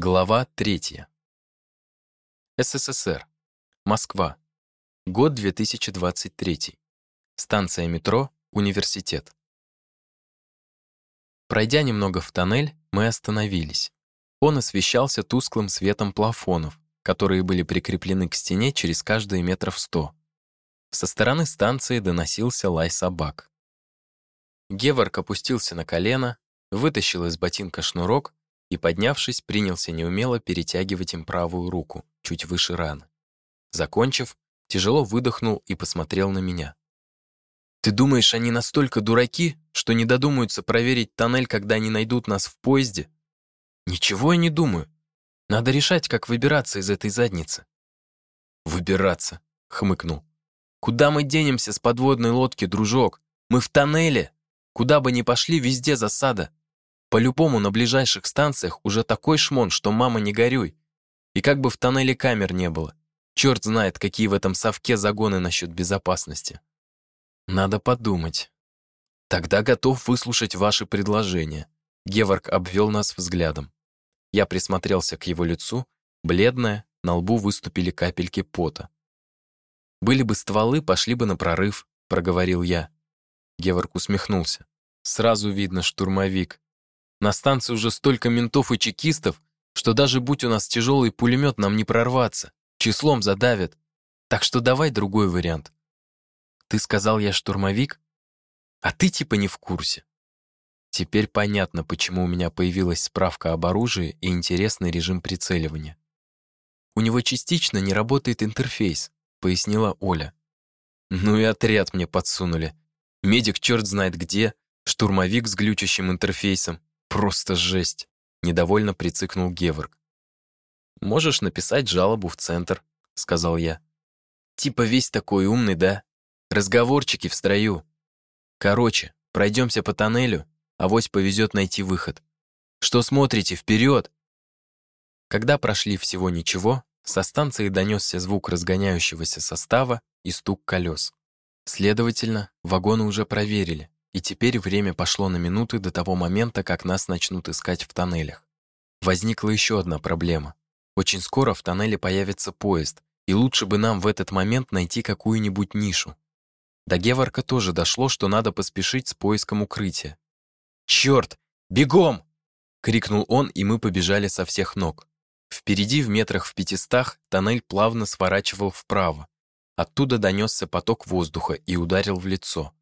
Глава 3. СССР. Москва. Год 2023. Станция метро Университет. Пройдя немного в тоннель, мы остановились. Он освещался тусклым светом плафонов, которые были прикреплены к стене через каждые метров сто. Со стороны станции доносился лай собак. Геворг опустился на колено, вытащил из ботинка шнурок и, поднявшись, принялся неумело перетягивать им правую руку, чуть выше раны. Закончив, тяжело выдохнул и посмотрел на меня. «Ты думаешь, они настолько дураки, что не додумаются проверить тоннель, когда они найдут нас в поезде?» «Ничего я не думаю. Надо решать, как выбираться из этой задницы». «Выбираться», — хмыкнул. «Куда мы денемся с подводной лодки, дружок? Мы в тоннеле. Куда бы ни пошли, везде засада. По-любому на ближайших станциях уже такой шмон, что мама не горюй. И как бы в тоннеле камер не было. Черт знает, какие в этом совке загоны насчет безопасности. Надо подумать. Тогда готов выслушать ваши предложения. Геворг обвел нас взглядом. Я присмотрелся к его лицу, бледное, на лбу выступили капельки пота. «Были бы стволы, пошли бы на прорыв», — проговорил я. Геворг усмехнулся. «Сразу видно штурмовик. На станции уже столько ментов и чекистов, что даже будь у нас тяжелый пулемет, нам не прорваться. Числом задавят. Так что давай другой вариант. Ты сказал, я штурмовик? А ты типа не в курсе. Теперь понятно, почему у меня появилась справка об оружии и интересный режим прицеливания. У него частично не работает интерфейс, пояснила Оля. Ну и отряд мне подсунули. Медик черт знает где, штурмовик с глючащим интерфейсом. Просто жесть, недовольно прицикнул Геворг. Можешь написать жалобу в центр, сказал я. Типа весь такой умный, да? Разговорчики в строю. Короче, пройдемся по тоннелю, авось повезет найти выход. Что смотрите, вперед! Когда прошли всего ничего, со станции донесся звук разгоняющегося состава и стук колес. Следовательно, вагоны уже проверили, и теперь время пошло на минуты до того момента, как нас начнут искать в тоннелях. Возникла еще одна проблема. Очень скоро в тоннеле появится поезд, и лучше бы нам в этот момент найти какую-нибудь нишу. До Геварка тоже дошло, что надо поспешить с поиском укрытия. «Черт! Бегом!» — крикнул он, и мы побежали со всех ног. Впереди, в метрах в пятистах, тоннель плавно сворачивал вправо. Оттуда донесся поток воздуха и ударил в лицо.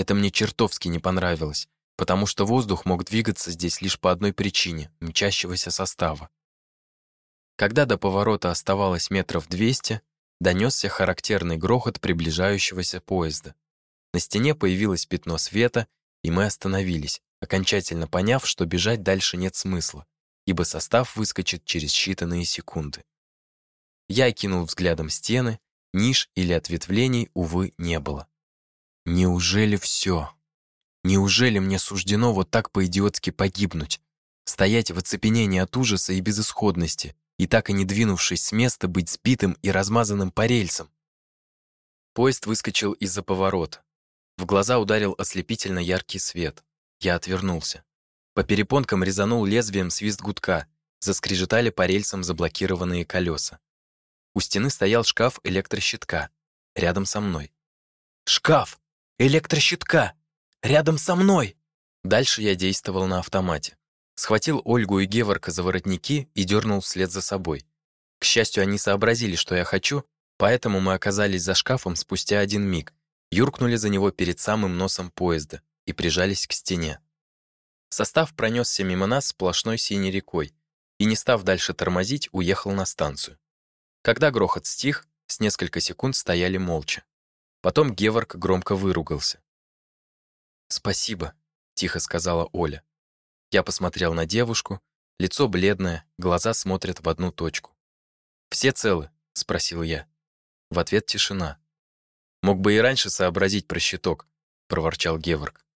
Это мне чертовски не понравилось, потому что воздух мог двигаться здесь лишь по одной причине — мчащегося состава. Когда до поворота оставалось метров двести, донесся характерный грохот приближающегося поезда. На стене появилось пятно света, и мы остановились, окончательно поняв, что бежать дальше нет смысла, ибо состав выскочит через считанные секунды. Я кинул взглядом стены, ниш или ответвлений, увы, не было. Неужели все? Неужели мне суждено вот так по-идиотски погибнуть? Стоять в оцепенении от ужаса и безысходности, и так и не двинувшись с места, быть сбитым и размазанным по рельсам? Поезд выскочил из-за поворота. В глаза ударил ослепительно яркий свет. Я отвернулся. По перепонкам резанул лезвием свист гудка, заскрежетали по рельсам заблокированные колеса. У стены стоял шкаф электрощитка, рядом со мной. «Шкаф!» Электрощитка! Рядом со мной!» Дальше я действовал на автомате. Схватил Ольгу и Геворка за воротники и дернул вслед за собой. К счастью, они сообразили, что я хочу, поэтому мы оказались за шкафом спустя один миг, юркнули за него перед самым носом поезда и прижались к стене. Состав пронесся мимо нас сплошной синей рекой и, не став дальше тормозить, уехал на станцию. Когда грохот стих, с несколько секунд стояли молча. Потом Геворг громко выругался. «Спасибо», — тихо сказала Оля. Я посмотрел на девушку, лицо бледное, глаза смотрят в одну точку. «Все целы?» — спросил я. В ответ тишина. «Мог бы и раньше сообразить про щиток», — проворчал Геворг.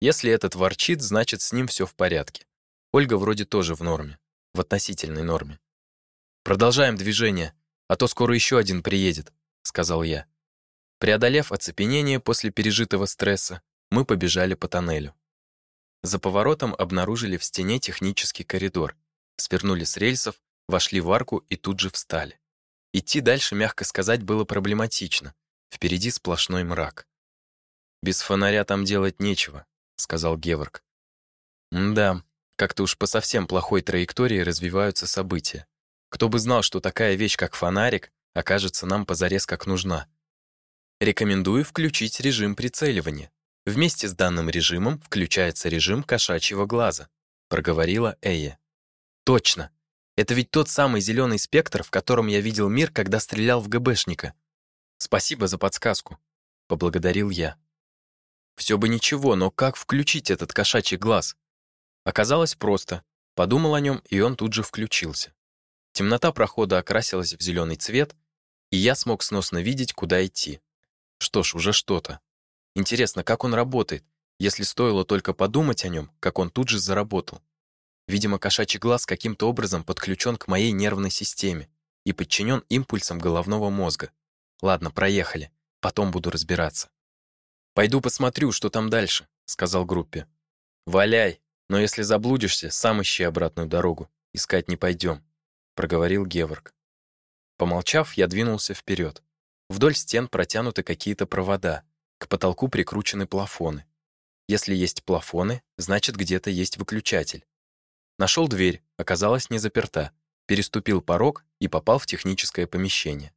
«Если этот ворчит, значит, с ним все в порядке. Ольга вроде тоже в норме, в относительной норме. Продолжаем движение, а то скоро еще один приедет», — сказал я. Преодолев оцепенение после пережитого стресса, мы побежали по тоннелю. За поворотом обнаружили в стене технический коридор свернули с рельсов, вошли в арку и тут же встали. Идти дальше, мягко сказать, было проблематично. Впереди сплошной мрак. «Без фонаря там делать нечего», — сказал Геворг. «Да, как-то уж по совсем плохой траектории развиваются события. Кто бы знал, что такая вещь, как фонарик, окажется нам позарез как нужна. Рекомендую включить режим прицеливания. Вместе с данным режимом включается режим кошачьего глаза, проговорила Эя. Точно. Это ведь тот самый зеленый спектр, в котором я видел мир, когда стрелял в ГБшника. Спасибо за подсказку, поблагодарил я. Все бы ничего, но как включить этот кошачий глаз? Оказалось просто. Подумал о нем, и он тут же включился. Темнота прохода окрасилась в зеленый цвет, и я смог сносно видеть, куда идти. Что ж, уже что-то. Интересно, как он работает, если стоило только подумать о нем, как он тут же заработал. Видимо, кошачий глаз каким-то образом подключен к моей нервной системе и подчинен импульсам головного мозга. Ладно, проехали. Потом буду разбираться. Пойду посмотрю, что там дальше, сказал группе. Валяй, но если заблудишься, сам ищи обратную дорогу. Искать не пойдем, проговорил Геворг. Помолчав, я двинулся вперед. Вдоль стен протянуты какие-то провода, к потолку прикручены плафоны. Если есть плафоны, значит, где-то есть выключатель. Нашел дверь, оказалась не заперта. Переступил порог и попал в техническое помещение.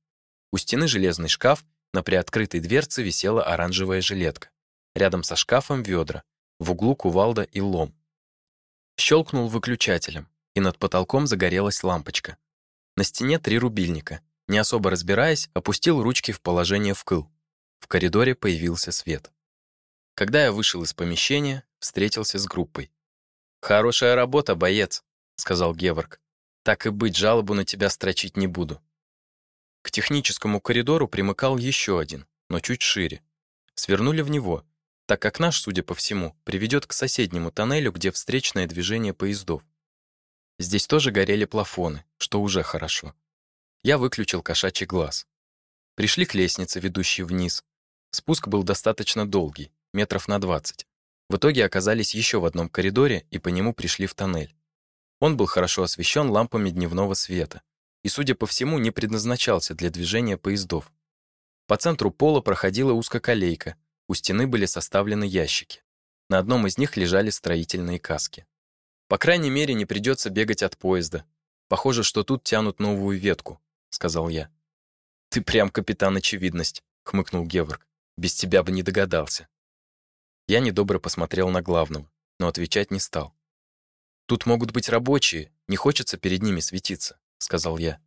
У стены железный шкаф, на приоткрытой дверце висела оранжевая жилетка. Рядом со шкафом ведра, в углу кувалда и лом. Щелкнул выключателем, и над потолком загорелась лампочка. На стене три рубильника. Не особо разбираясь, опустил ручки в положение вкл. В коридоре появился свет. Когда я вышел из помещения, встретился с группой. «Хорошая работа, боец», — сказал Геворг. «Так и быть, жалобу на тебя строчить не буду». К техническому коридору примыкал еще один, но чуть шире. Свернули в него, так как наш, судя по всему, приведет к соседнему тоннелю, где встречное движение поездов. Здесь тоже горели плафоны, что уже хорошо. Я выключил кошачий глаз. Пришли к лестнице, ведущей вниз. Спуск был достаточно долгий, метров на 20. В итоге оказались еще в одном коридоре и по нему пришли в тоннель. Он был хорошо освещен лампами дневного света и, судя по всему, не предназначался для движения поездов. По центру пола проходила узкоколейка, у стены были составлены ящики. На одном из них лежали строительные каски. По крайней мере, не придется бегать от поезда. Похоже, что тут тянут новую ветку, сказал я. Ты прям капитан очевидность, хмыкнул Геворг. Без тебя бы не догадался. Я недобро посмотрел на главного, но отвечать не стал. Тут могут быть рабочие, не хочется перед ними светиться, сказал я.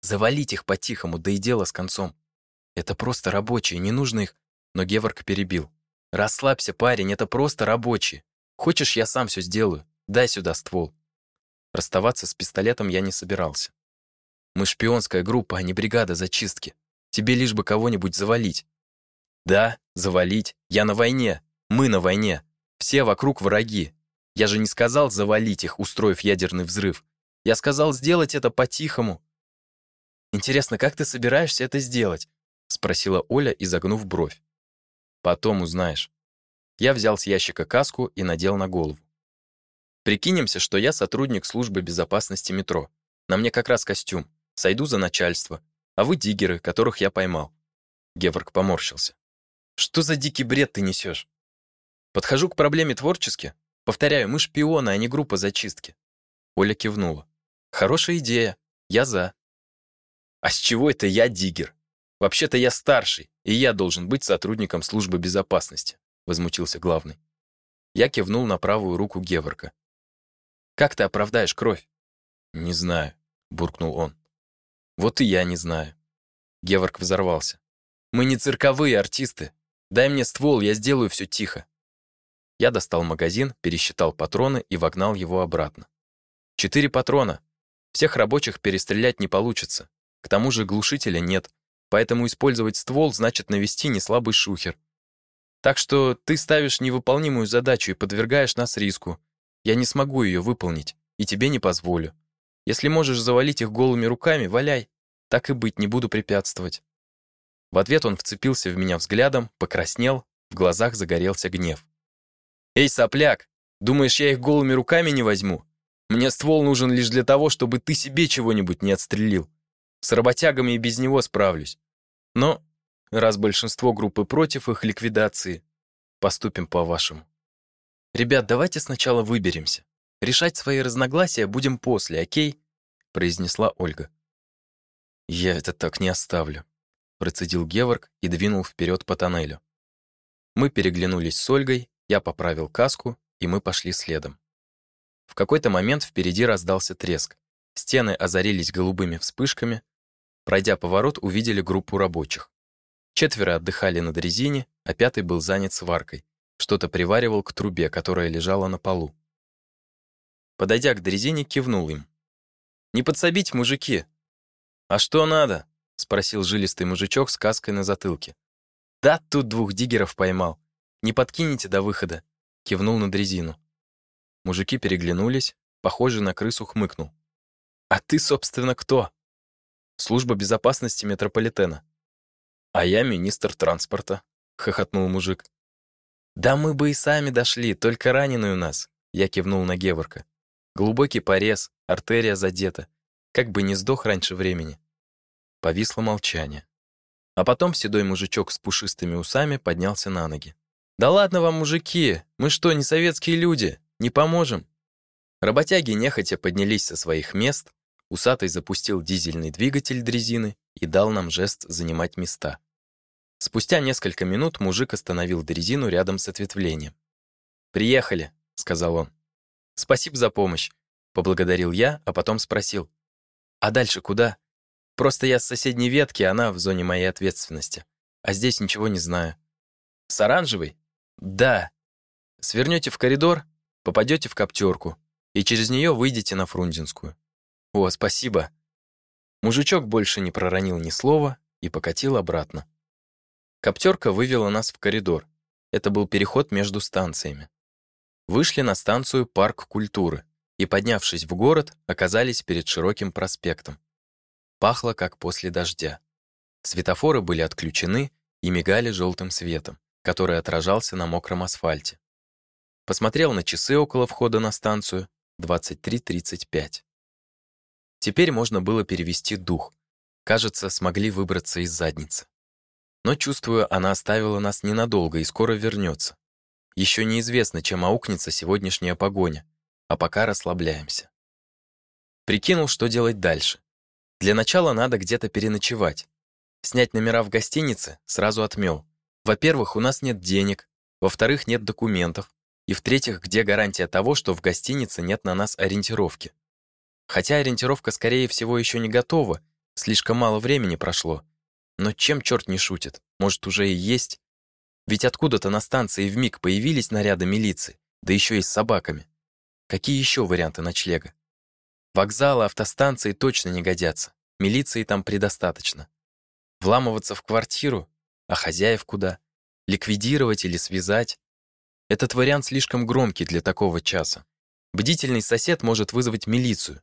Завалить их по-тихому, да и дело с концом. Это просто рабочие, не нужно их. Но Геворг перебил. Расслабься, парень, это просто рабочие. Хочешь, я сам все сделаю. Дай сюда ствол. Расставаться с пистолетом я не собирался. Мы шпионская группа, а не бригада зачистки. Тебе лишь бы кого-нибудь завалить. Да, завалить. Я на войне. Мы на войне. Все вокруг враги. Я же не сказал завалить их, устроив ядерный взрыв. Я сказал сделать это по-тихому. Интересно, как ты собираешься это сделать? спросила Оля, изогнув бровь. Потом узнаешь. Я взял с ящика каску и надел на голову. Прикинемся, что я сотрудник службы безопасности метро. На мне как раз костюм. Сойду за начальство. А вы диггеры, которых я поймал. Геворг поморщился. Что за дикий бред ты несешь? Подхожу к проблеме творчески. Повторяю, мы шпионы, а не группа зачистки. Оля кивнула. Хорошая идея. Я за. А с чего это я диггер? Вообще-то я старший, и я должен быть сотрудником службы безопасности, возмутился главный. Я кивнул на правую руку Геворка. Как ты оправдаешь кровь? Не знаю, буркнул он. Вот и я не знаю. Геворк взорвался. Мы не цирковые артисты. Дай мне ствол, я сделаю все тихо. Я достал магазин, пересчитал патроны и вогнал его обратно. Четыре патрона. Всех рабочих перестрелять не получится. К тому же глушителя нет, поэтому использовать ствол значит навести неслабый шухер. Так что ты ставишь невыполнимую задачу и подвергаешь нас риску. Я не смогу ее выполнить, и тебе не позволю. Если можешь завалить их голыми руками, валяй. Так и быть, не буду препятствовать. В ответ он вцепился в меня взглядом, покраснел, в глазах загорелся гнев. «Эй, сопляк, думаешь, я их голыми руками не возьму? Мне ствол нужен лишь для того, чтобы ты себе чего-нибудь не отстрелил. С работягами и без него справлюсь. Но раз большинство группы против их ликвидации, поступим по-вашему. Ребят, давайте сначала выберемся. Решать свои разногласия будем после, окей? произнесла Ольга. Я это так не оставлю, процедил Геворг и двинул вперед по тоннелю. Мы переглянулись с Ольгой, я поправил каску, и мы пошли следом. В какой-то момент впереди раздался треск. Стены озарились голубыми вспышками. Пройдя поворот, увидели группу рабочих. Четверо отдыхали на дрезине, а пятый был занят сваркой. Что-то приваривал к трубе, которая лежала на полу. Подойдя к дрезине, кивнул им. «Не подсобить, мужики!» «А что надо?» — спросил жилистый мужичок с каской на затылке. «Да, тут двух диггеров поймал. Не подкинете до выхода?» — кивнул на дрезину. Мужики переглянулись, похожий на крысу хмыкнул. «А ты, собственно, кто?» «Служба безопасности метрополитена». «А я министр транспорта», — хохотнул мужик. «Да мы бы и сами дошли, только раненый у нас», — я кивнул на Геворка. «Глубокий порез, артерия задета. Как бы не сдох раньше времени». Повисло молчание. А потом седой мужичок с пушистыми усами поднялся на ноги. «Да ладно вам, мужики, мы что, не советские люди? Не поможем?» Работяги нехотя поднялись со своих мест, усатый запустил дизельный двигатель дрезины и дал нам жест занимать места. Спустя несколько минут мужик остановил дрезину рядом с ответвлением. «Приехали», — сказал он. «Спасибо за помощь», — поблагодарил я, а потом спросил. «А дальше куда? Просто я с соседней ветки, она в зоне моей ответственности. А здесь ничего не знаю». «С оранжевой?» «Да». «Свернете в коридор, попадете в коптерку, и через нее выйдете на Фрунзенскую». «О, спасибо». Мужичок больше не проронил ни слова и покатил обратно. Коптерка вывела нас в коридор. Это был переход между станциями. Вышли на станцию Парк культуры и, поднявшись в город, оказались перед широким проспектом. Пахло, как после дождя. Светофоры были отключены и мигали желтым светом, который отражался на мокром асфальте. Посмотрел на часы около входа на станцию 23.35. Теперь можно было перевести дух. Кажется, смогли выбраться из задницы. Но, чувствую, она оставила нас ненадолго и скоро вернется. Еще неизвестно, чем аукнется сегодняшняя погоня, а пока расслабляемся. Прикинул, что делать дальше. Для начала надо где-то переночевать. Снять номера в гостинице сразу отмел. Во-первых, у нас нет денег, во-вторых, нет документов, и в-третьих, где гарантия того, что в гостинице нет на нас ориентировки? Хотя ориентировка, скорее всего, еще не готова, слишком мало времени прошло, но чем черт не шутит? Может, уже и есть? Ведь откуда-то на станции вмиг появились наряды милиции, да еще и с собаками. Какие еще варианты ночлега? Вокзалы, автостанции точно не годятся. Милиции там предостаточно. Вламываться в квартиру? А хозяев куда? Ликвидировать или связать? Этот вариант слишком громкий для такого часа. Бдительный сосед может вызвать милицию.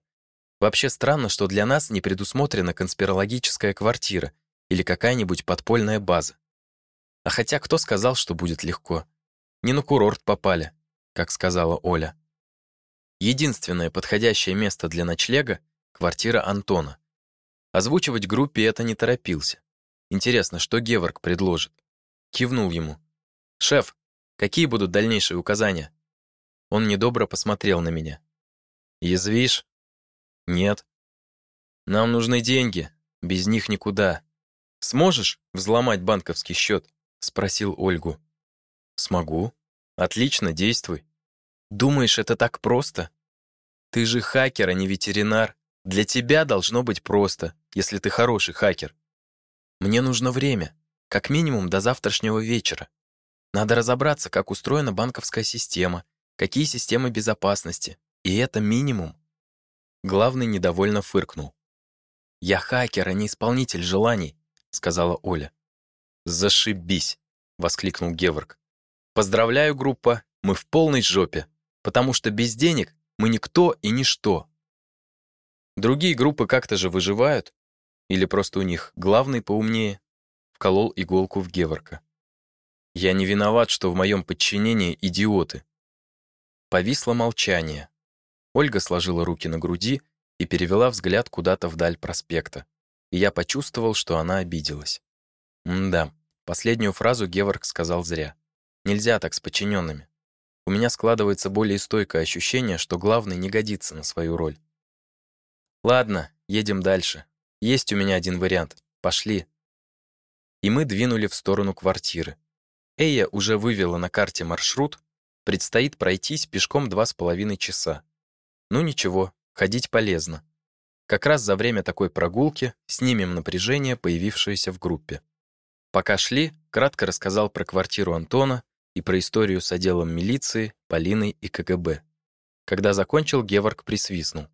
Вообще странно, что для нас не предусмотрена конспирологическая квартира, или какая-нибудь подпольная база. А хотя кто сказал, что будет легко? Не на курорт попали, как сказала Оля. Единственное подходящее место для ночлега — квартира Антона. Озвучивать группе это не торопился. Интересно, что Геворг предложит? Кивнул ему. «Шеф, какие будут дальнейшие указания?» Он недобро посмотрел на меня. «Язвишь?» «Нет». «Нам нужны деньги. Без них никуда. «Сможешь взломать банковский счет?» — спросил Ольгу. «Смогу. Отлично, действуй. Думаешь, это так просто? Ты же хакер, а не ветеринар. Для тебя должно быть просто, если ты хороший хакер. Мне нужно время, как минимум до завтрашнего вечера. Надо разобраться, как устроена банковская система, какие системы безопасности, и это минимум. Главный недовольно фыркнул. Я хакер, а не исполнитель желаний сказала Оля. Зашибись, воскликнул Геворг. Поздравляю, группа, мы в полной жопе, потому что без денег мы никто и ничто. Другие группы как-то же выживают, или просто у них главный поумнее, вколол иголку в Геворка. Я не виноват, что в моем подчинении идиоты. Повисло молчание. Ольга сложила руки на груди и перевела взгляд куда-то вдаль проспекта. И я почувствовал, что она обиделась. М-да, последнюю фразу Геворг сказал зря. Нельзя так с подчиненными. У меня складывается более стойкое ощущение, что главный не годится на свою роль. Ладно, едем дальше. Есть у меня один вариант. Пошли. И мы двинули в сторону квартиры. Эя уже вывела на карте маршрут, предстоит пройтись пешком два с половиной часа. Ну ничего, ходить полезно. Как раз за время такой прогулки снимем напряжение, появившееся в группе. Пока шли, кратко рассказал про квартиру Антона и про историю с отделом милиции, Полиной и КГБ. Когда закончил, Геворг присвистнул.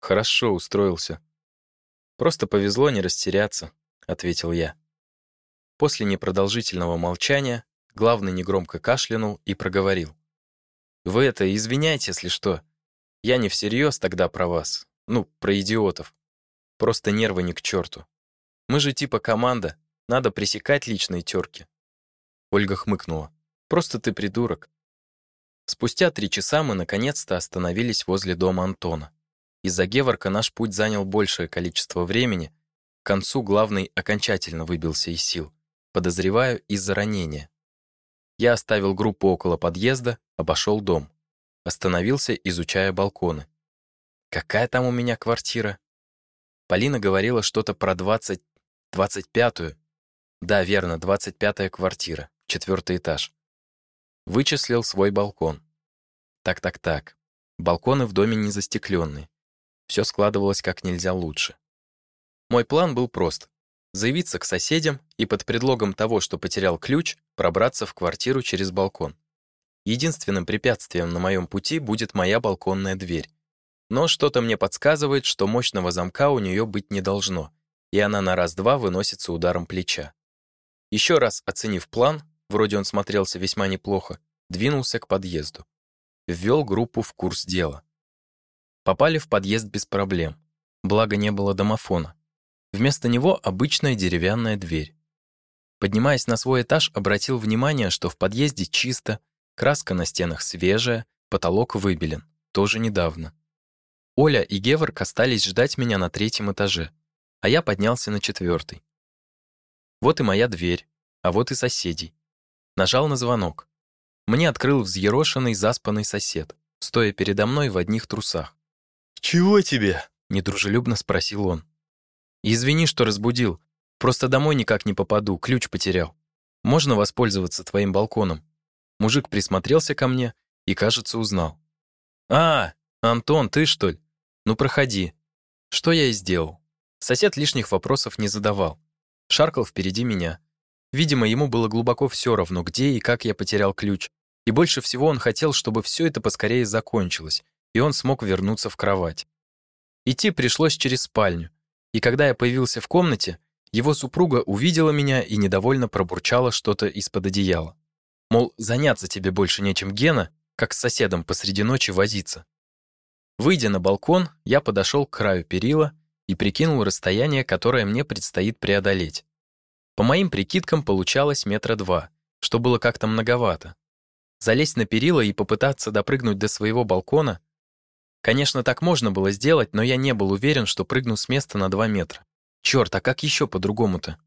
«Хорошо устроился». «Просто повезло не растеряться», — ответил я. После непродолжительного молчания главный негромко кашлянул и проговорил. «Вы это извиняйте, если что. Я не всерьез тогда про вас. Ну, про идиотов. Просто нервы не к черту. Мы же типа команда, надо пресекать личные терки. Ольга хмыкнула. Просто ты придурок. Спустя три часа мы наконец-то остановились возле дома Антона. Из-за Геворка наш путь занял большее количество времени. К концу главный окончательно выбился из сил. Подозреваю, из-за ранения. Я оставил группу около подъезда, обошел дом. Остановился, изучая балконы. Какая там у меня квартира? Полина говорила что-то про 20... 25-ю. Да, верно, 25-я квартира, четвертый этаж. Вычислил свой балкон. Так-так-так. Балконы в доме не застекленные. Все складывалось как нельзя лучше. Мой план был прост. Заявиться к соседям и под предлогом того, что потерял ключ, пробраться в квартиру через балкон. Единственным препятствием на моем пути будет моя балконная дверь. Но что-то мне подсказывает, что мощного замка у нее быть не должно, и она на раз-два выносится ударом плеча. Еще раз оценив план, вроде он смотрелся весьма неплохо, двинулся к подъезду. Ввел группу в курс дела. Попали в подъезд без проблем. Благо не было домофона. Вместо него обычная деревянная дверь. Поднимаясь на свой этаж, обратил внимание, что в подъезде чисто, Краска на стенах свежая, потолок выбелен, тоже недавно. Оля и Геворг остались ждать меня на третьем этаже, а я поднялся на четвертый. Вот и моя дверь, а вот и соседей. Нажал на звонок. Мне открыл взъерошенный, заспанный сосед, стоя передо мной в одних трусах. «Чего тебе?» — недружелюбно спросил он. «Извини, что разбудил. Просто домой никак не попаду, ключ потерял. Можно воспользоваться твоим балконом?» Мужик присмотрелся ко мне и, кажется, узнал. «А, Антон, ты что ли? Ну, проходи». Что я и сделал. Сосед лишних вопросов не задавал. Шаркал впереди меня. Видимо, ему было глубоко все равно, где и как я потерял ключ. И больше всего он хотел, чтобы все это поскорее закончилось, и он смог вернуться в кровать. Идти пришлось через спальню. И когда я появился в комнате, его супруга увидела меня и недовольно пробурчала что-то из-под одеяла. Мол, заняться тебе больше нечем Гена, как с соседом посреди ночи возиться. Выйдя на балкон, я подошел к краю перила и прикинул расстояние, которое мне предстоит преодолеть. По моим прикидкам получалось метра два, что было как-то многовато. Залезть на перила и попытаться допрыгнуть до своего балкона Конечно, так можно было сделать, но я не был уверен, что прыгну с места на два метра. Черт, а как еще по-другому-то?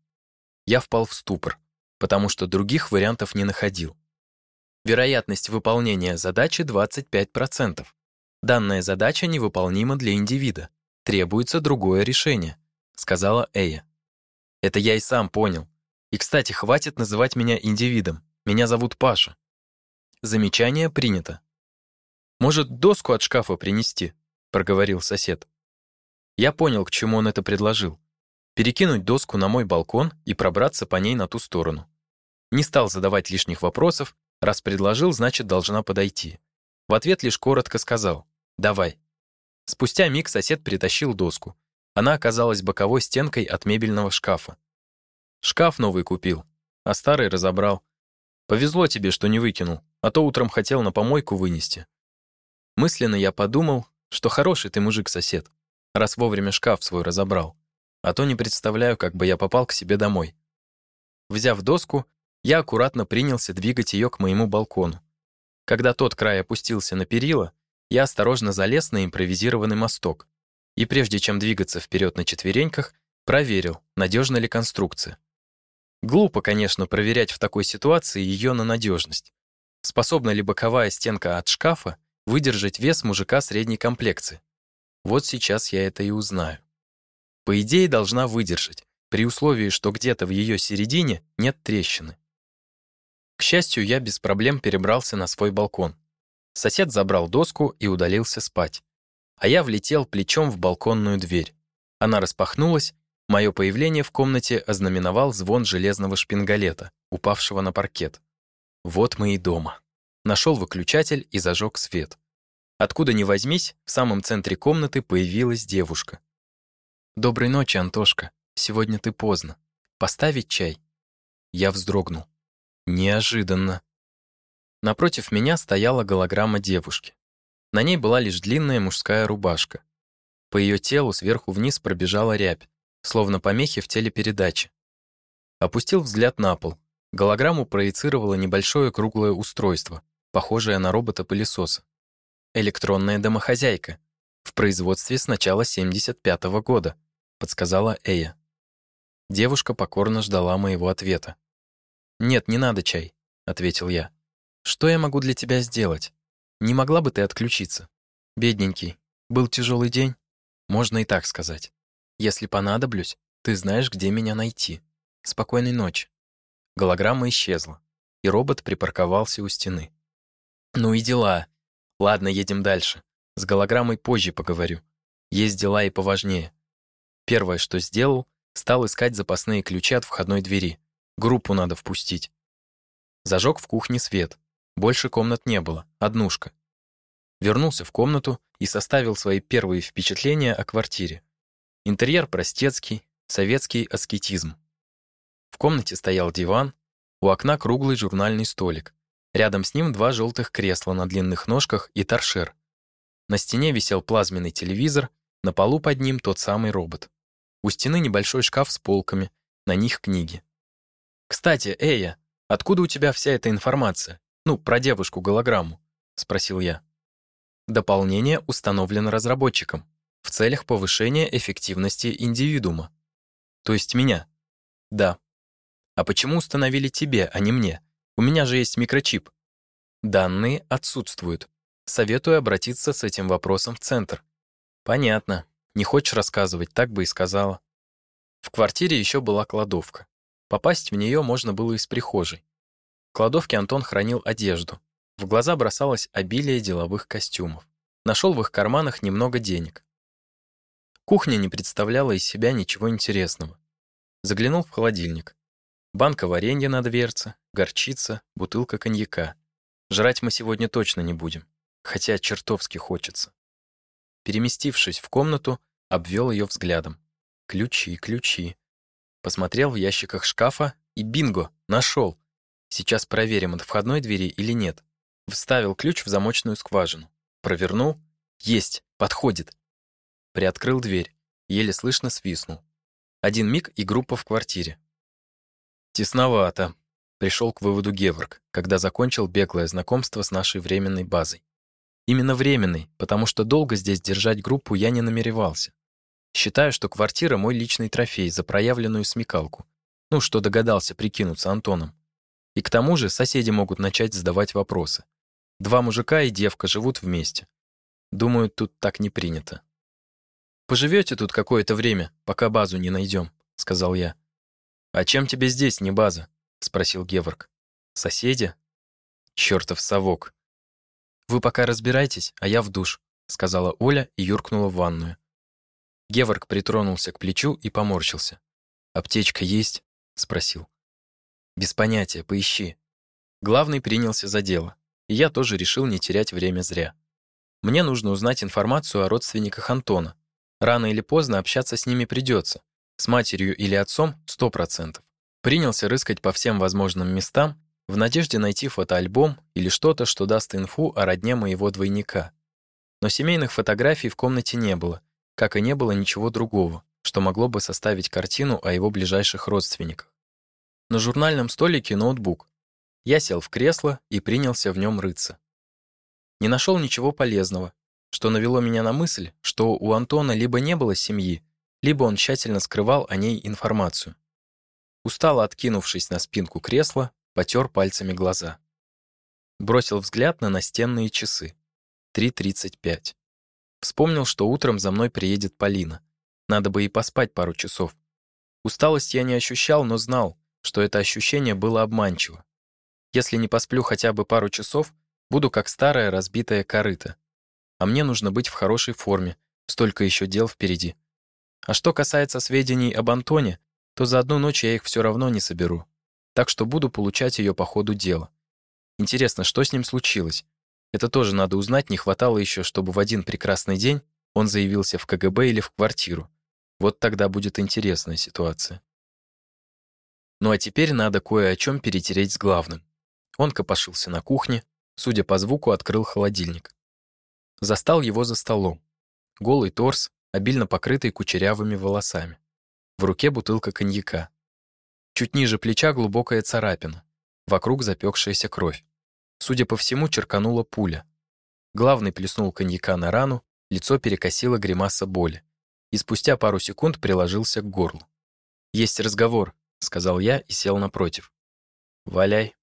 Я впал в ступор потому что других вариантов не находил. Вероятность выполнения задачи 25%. Данная задача невыполнима для индивида. Требуется другое решение, сказала Эя. Это я и сам понял. И, кстати, хватит называть меня индивидом. Меня зовут Паша. Замечание принято. Может, доску от шкафа принести, проговорил сосед. Я понял, к чему он это предложил перекинуть доску на мой балкон и пробраться по ней на ту сторону. Не стал задавать лишних вопросов, раз предложил, значит, должна подойти. В ответ лишь коротко сказал «давай». Спустя миг сосед притащил доску. Она оказалась боковой стенкой от мебельного шкафа. Шкаф новый купил, а старый разобрал. Повезло тебе, что не выкинул, а то утром хотел на помойку вынести. Мысленно я подумал, что хороший ты мужик-сосед, раз вовремя шкаф свой разобрал а то не представляю, как бы я попал к себе домой. Взяв доску, я аккуратно принялся двигать ее к моему балкону. Когда тот край опустился на перила, я осторожно залез на импровизированный мосток и прежде чем двигаться вперед на четвереньках, проверил, надежна ли конструкция. Глупо, конечно, проверять в такой ситуации ее на надежность. Способна ли боковая стенка от шкафа выдержать вес мужика средней комплекции? Вот сейчас я это и узнаю. По идее, должна выдержать, при условии, что где-то в ее середине нет трещины. К счастью, я без проблем перебрался на свой балкон. Сосед забрал доску и удалился спать. А я влетел плечом в балконную дверь. Она распахнулась, мое появление в комнате ознаменовал звон железного шпингалета, упавшего на паркет. Вот мы и дома. Нашел выключатель и зажег свет. Откуда ни возьмись, в самом центре комнаты появилась девушка. «Доброй ночи, Антошка. Сегодня ты поздно. Поставить чай?» Я вздрогнул. Неожиданно. Напротив меня стояла голограмма девушки. На ней была лишь длинная мужская рубашка. По ее телу сверху вниз пробежала рябь, словно помехи в телепередаче. Опустил взгляд на пол. Голограмму проецировало небольшое круглое устройство, похожее на робота-пылесоса. Электронная домохозяйка. В производстве с начала 75 -го года, подсказала Эя. Девушка покорно ждала моего ответа. «Нет, не надо чай», — ответил я. «Что я могу для тебя сделать? Не могла бы ты отключиться? Бедненький, был тяжелый день? Можно и так сказать. Если понадоблюсь, ты знаешь, где меня найти. Спокойной ночи». Голограмма исчезла, и робот припарковался у стены. «Ну и дела. Ладно, едем дальше. С голограммой позже поговорю. Есть дела и поважнее». Первое, что сделал, стал искать запасные ключи от входной двери. Группу надо впустить. Зажег в кухне свет. Больше комнат не было, однушка. Вернулся в комнату и составил свои первые впечатления о квартире. Интерьер простецкий, советский аскетизм. В комнате стоял диван, у окна круглый журнальный столик. Рядом с ним два желтых кресла на длинных ножках и торшер. На стене висел плазменный телевизор, на полу под ним тот самый робот. У стены небольшой шкаф с полками, на них книги. «Кстати, Эя, откуда у тебя вся эта информация? Ну, про девушку-голограмму?» — спросил я. Дополнение установлено разработчиком в целях повышения эффективности индивидуума. То есть меня? Да. А почему установили тебе, а не мне? У меня же есть микрочип. Данные отсутствуют. Советую обратиться с этим вопросом в центр. Понятно. Не хочешь рассказывать, так бы и сказала. В квартире еще была кладовка. Попасть в нее можно было из прихожей. Кладовке Антон хранил одежду. В глаза бросалось обилие деловых костюмов. Нашел в их карманах немного денег. Кухня не представляла из себя ничего интересного. Заглянул в холодильник. Банка варенья на дверце, горчица, бутылка коньяка. Жрать мы сегодня точно не будем, хотя чертовски хочется. Переместившись в комнату, обвел ее взглядом. Ключи, ключи. Посмотрел в ящиках шкафа и бинго, нашел. Сейчас проверим, от входной двери или нет. Вставил ключ в замочную скважину. Провернул. Есть, подходит. Приоткрыл дверь. Еле слышно свистнул. Один миг и группа в квартире. Тесновато. Пришел к выводу Геворг, когда закончил беглое знакомство с нашей временной базой. Именно временной, потому что долго здесь держать группу я не намеревался. Считаю, что квартира мой личный трофей за проявленную смекалку. Ну, что догадался прикинуться Антоном. И к тому же соседи могут начать задавать вопросы. Два мужика и девка живут вместе. Думаю, тут так не принято. Поживете тут какое-то время, пока базу не найдем, сказал я. А чем тебе здесь не база? спросил Геворг. Соседи? Чёртов совок. Вы пока разбирайтесь, а я в душ, сказала Оля и юркнула в ванную. Геворг притронулся к плечу и поморщился. «Аптечка есть?» — спросил. «Без понятия, поищи». Главный принялся за дело, и я тоже решил не терять время зря. Мне нужно узнать информацию о родственниках Антона. Рано или поздно общаться с ними придется. С матерью или отцом — сто процентов. Принялся рыскать по всем возможным местам в надежде найти фотоальбом или что-то, что даст инфу о родне моего двойника. Но семейных фотографий в комнате не было, как и не было ничего другого, что могло бы составить картину о его ближайших родственниках. На журнальном столике ноутбук. Я сел в кресло и принялся в нем рыться. Не нашел ничего полезного, что навело меня на мысль, что у Антона либо не было семьи, либо он тщательно скрывал о ней информацию. Устало откинувшись на спинку кресла, потер пальцами глаза. Бросил взгляд на настенные часы. 3.35. Вспомнил, что утром за мной приедет Полина. Надо бы и поспать пару часов. Усталость я не ощущал, но знал, что это ощущение было обманчиво. Если не посплю хотя бы пару часов, буду как старая разбитая корыта. А мне нужно быть в хорошей форме, столько еще дел впереди. А что касается сведений об Антоне, то за одну ночь я их все равно не соберу. Так что буду получать ее по ходу дела. Интересно, что с ним случилось? Это тоже надо узнать, не хватало еще, чтобы в один прекрасный день он заявился в КГБ или в квартиру. Вот тогда будет интересная ситуация. Ну а теперь надо кое о чем перетереть с главным. Он копошился на кухне, судя по звуку, открыл холодильник. Застал его за столом. Голый торс, обильно покрытый кучерявыми волосами. В руке бутылка коньяка. Чуть ниже плеча глубокая царапина. Вокруг запекшаяся кровь. Судя по всему, черканула пуля. Главный плеснул коньяка на рану, лицо перекосило гримаса боли. И спустя пару секунд приложился к горлу. «Есть разговор», — сказал я и сел напротив. «Валяй».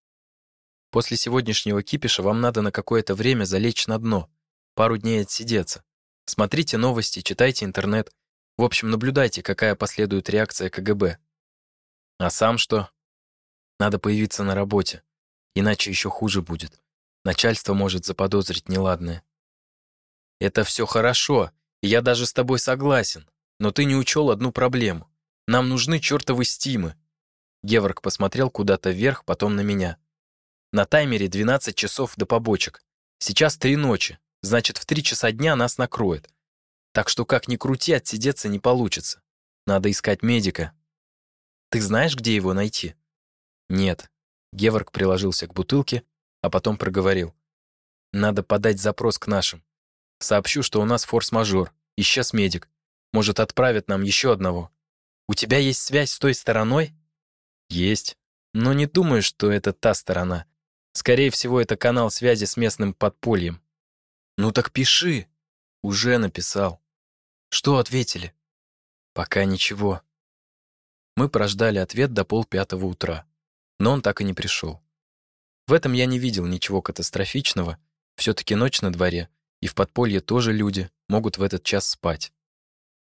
«После сегодняшнего кипиша вам надо на какое-то время залечь на дно, пару дней отсидеться. Смотрите новости, читайте интернет. В общем, наблюдайте, какая последует реакция КГБ. А сам что? Надо появиться на работе, иначе еще хуже будет. Начальство может заподозрить неладное. Это все хорошо, и я даже с тобой согласен, но ты не учел одну проблему. Нам нужны чертовы стимы. Геворг посмотрел куда-то вверх, потом на меня. На таймере 12 часов до побочек. Сейчас три ночи. Значит, в три часа дня нас накроет. Так что как ни крути, отсидеться не получится. Надо искать медика. Ты знаешь, где его найти? Нет. Геворг приложился к бутылке, а потом проговорил. Надо подать запрос к нашим. Сообщу, что у нас форс-мажор. Исчез медик. Может, отправят нам еще одного. У тебя есть связь с той стороной? Есть. Но не думаю, что это та сторона. Скорее всего, это канал связи с местным подпольем. «Ну так пиши!» «Уже написал». «Что ответили?» «Пока ничего». Мы прождали ответ до полпятого утра, но он так и не пришел. В этом я не видел ничего катастрофичного, все-таки ночь на дворе, и в подполье тоже люди могут в этот час спать.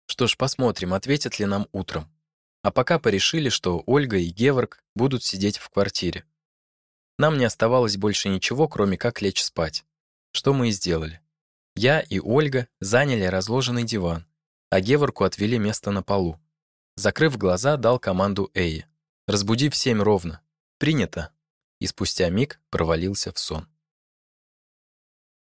Что ж, посмотрим, ответят ли нам утром. А пока порешили, что Ольга и Геворг будут сидеть в квартире. Нам не оставалось больше ничего, кроме как лечь спать. Что мы и сделали. Я и Ольга заняли разложенный диван, а Геворку отвели место на полу. Закрыв глаза, дал команду Эйе. «Разбуди в семь ровно». «Принято». И спустя миг провалился в сон.